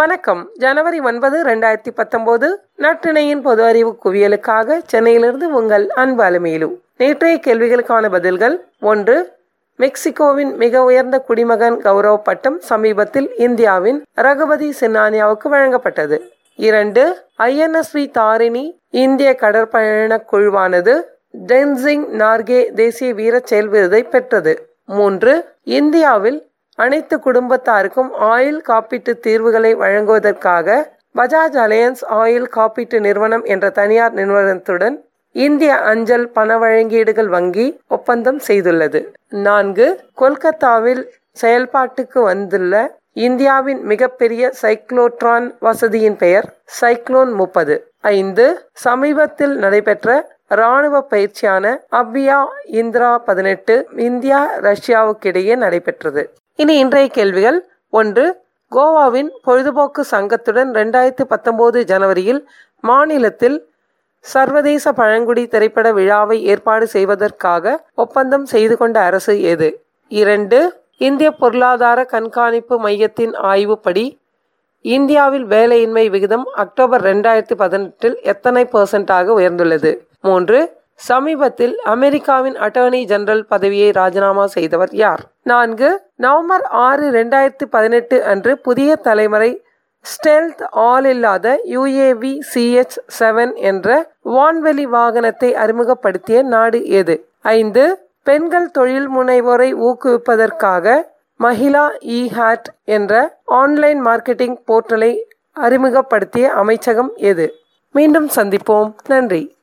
வணக்கம். ஜனவரி ஒன்பது ரெண்டாயிரத்தி பத்தொன்பது நற்றிணையின் பொது அறிவு குவியலுக்காக சென்னையிலிருந்து உங்கள் அன்பு அலுமையிலு. நேற்றைய கேள்விகளுக்கான பதில்கள் ஒன்று மெக்சிகோவின் மிக உயர்ந்த குடிமகன் கௌரவ பட்டம் சமீபத்தில் இந்தியாவின் ரகுபதி சின்னானியாவுக்கு வழங்கப்பட்டது. இரண்டு ஐஎன்எஸ்வி தாரிணி இந்திய கடற்பயண குழுவானது டென்சிங் நார்கே தேசிய வீர செயல் விருதை பெற்றது. மூன்று இந்தியாவில் அனைத்து குடும்பத்தாருக்கும் ஆயில் காப்பீட்டு தீர்வுகளை வழங்குவதற்காக பஜாஜ் அலையன்ஸ் ஆயில் காப்பீட்டு நிறுவனம் என்ற தனியார் நிறுவனத்துடன் இந்திய அஞ்சல் பண வழங்கீடுகள் வங்கி ஒப்பந்தம் செய்துள்ளது. நான்கு கொல்கத்தாவில் செயல்பாட்டுக்கு வந்துள்ள இந்தியாவின் மிகப்பெரிய சைக்ளோட்ரான் வசதியின் பெயர் சைக்ளோன் முப்பது. ஐந்து சமீபத்தில் நடைபெற்ற ராணுவ பயிற்சியான அபியா இந்திரா பதினெட்டு இந்தியா ரஷ்யாவுக்கிடையே நடைபெற்றது. இனி இன்றைய கேள்விகள். ஒன்று கோவாவின் பொழுதுபோக்கு சங்கத்துடன் ரெண்டாயிரத்தி பத்தொன்பது ஜனவரியில் மாநிலத்தில் சர்வதேச பழங்குடி திரைப்பட விழாவை ஏற்பாடு செய்வதற்காக ஒப்பந்தம் செய்து கொண்ட அரசு எது? இரண்டு இந்திய பொருளாதார கண்காணிப்பு மையத்தின் ஆய்வுப்படி இந்தியாவில் வேலையின்மை விகிதம் அக்டோபர் ரெண்டாயிரத்தி பதினெட்டில் எத்தனை பெர்சென்டாக உயர்ந்துள்ளது? மூன்று சமீபத்தில் அமெரிக்காவின் அட்டர்னி ஜெனரல் பதவியை ராஜினாமா செய்தவர் யார்? நான்கு நவம்பர் ஆறு ரெண்டாயிரத்தி பதினெட்டு அன்று புதிய தலைமுறை ஸ்டெல்த் ஆல் இல்லாத யுஏவி சிஎச் செவன் என்ற வான்வெளி வாகனத்தை அறிமுகப்படுத்திய நாடு எது? ஐந்து பெண்கள் தொழில் முனைவோரை ஊக்குவிப்பதற்காக மகிழா இ ஹாட் என்ற ஆன்லைன் மார்க்கெட்டிங் போர்ட்டலை அறிமுகப்படுத்திய அமைச்சகம் எது? மீண்டும் சந்திப்போம். நன்றி.